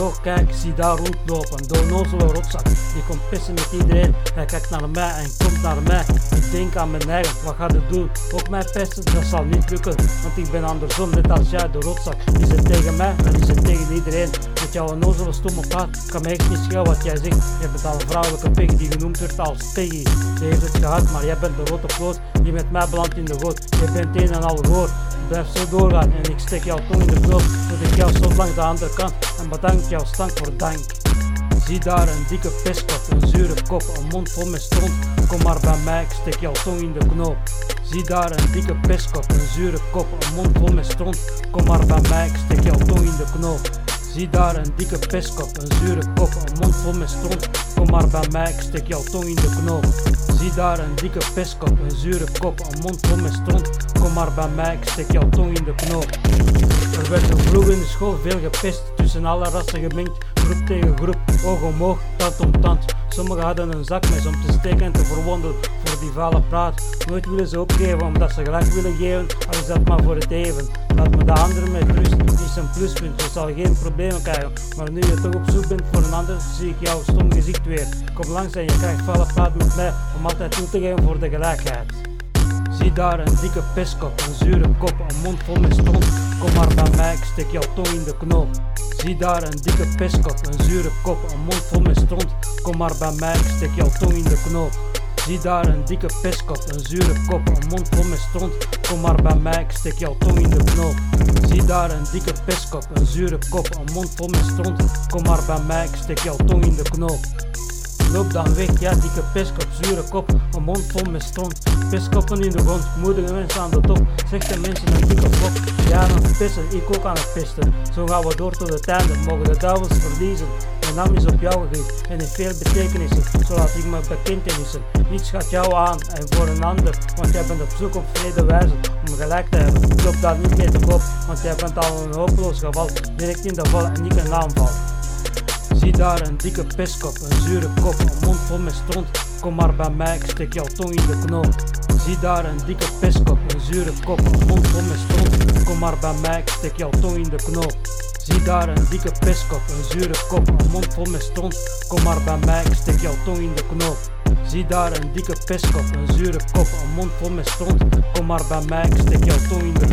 nog, kijk, zie daar rondlopen. Door nozele rotzak, die komt pissen met iedereen. Hij kijkt naar mij en komt naar mij. Ik denk aan mijn eigen, wat gaat het doen? Ook mij pesten, dat zal niet lukken. Want ik ben andersom, net als jij, de rotzak. Is het tegen mij, dan is het tegen iedereen. Met jouw nozele stomme praat, kan mij echt niet schelen wat jij zegt. Je bent al een vrouwelijke pig die genoemd wordt als Peggy. Ze heeft het gehad, maar jij bent de rode vloot die met mij belandt in de goot. Je bent een en al gehoor. Blijf zo doorgaan en ik steek jouw tong in de knoop. Tot ik jou zo langs de andere kant en bedank jouw stank voor dank. Zie daar een dikke peskop, een zure kop, een mond vol met stront. Kom maar bij mij, ik steek jouw tong in de knoop. Zie daar een dikke peskop, een zure kop, een mond vol met stront. Kom maar bij mij, ik steek jouw tong in de knoop. Zie daar een dikke peskop, een zure kop, een mond vol met stront. Kom maar bij mij, ik steek jouw tong in de knoop. Zie daar een dikke peskop, een zure kop, een mond vol met stront. Kom maar bij mij, ik steek jouw tong in de knoop. Er werd vroeger in de school veel gepest, tussen alle rassen gemengd, groep tegen groep, oog om oog, tand om tand. Sommigen hadden een zakmes om te steken en te verwonden die vale praat. Nooit willen ze opgeven omdat ze gelijk willen geven, al is dat maar voor het even. Laat me de anderen met rust, is een pluspunt, je zal geen problemen krijgen. Maar nu je toch op zoek bent voor een ander, zie ik jouw stom gezicht weer. Kom langs en je krijgt vale praat met mij om altijd toe te geven voor de gelijkheid. Zie daar een dikke peskop, een zure kop, een mond vol met stront. Kom maar bij mij, ik steek jouw tong in de knoop. Zie daar een dikke peskop, een zure kop, een mond vol met stront. Kom maar bij mij, ik steek jouw tong in de knoop. Zie daar een dikke peskop, een zure kop, een mond vol met stront. Kom maar bij mij, ik steek jouw tong in de knoop. Zie daar een dikke peskop, een zure kop, een mond vol met stront. Kom maar bij mij, ik steek jouw tong in de knoop. Loop dan weg, ja dikke peskop, zure kop, een mond vol met stront. Peskoppen in de grond, moedige mensen aan de top, slechte mensen een dikke kop. Ja dan pissen, ik ook aan het pesten. Zo gaan we door tot het einde, mogen de duivels verliezen. Mijn naam is op jou gericht en heeft veel betekenissen, zo laat ik me bekentenissen. Niets gaat jou aan en voor een ander, want jij bent op zoek op vrede wijze om gelijk te hebben. Loop daar niet mee te koop, want jij bent al een hopeloos geval, direct in de val en niet een aanval. Zie daar een dikke peskop, een zure kop, een mond vol met stront. Kom maar bij mij, ik steek jouw tong in de knoop. Zie daar een dikke peskop, een zure kop, een mond vol met stront. Kom maar bij mij, ik steek jouw tong in de knoop. Zie daar een dikke peskop, een zure kop, een mond vol met stront. Kom maar bij mij, ik steek jouw tong in de knoop. Zie daar een dikke peskop, een zure kop, een mond vol met stront. Kom maar bij mij, ik steek jouw tong in de knoop.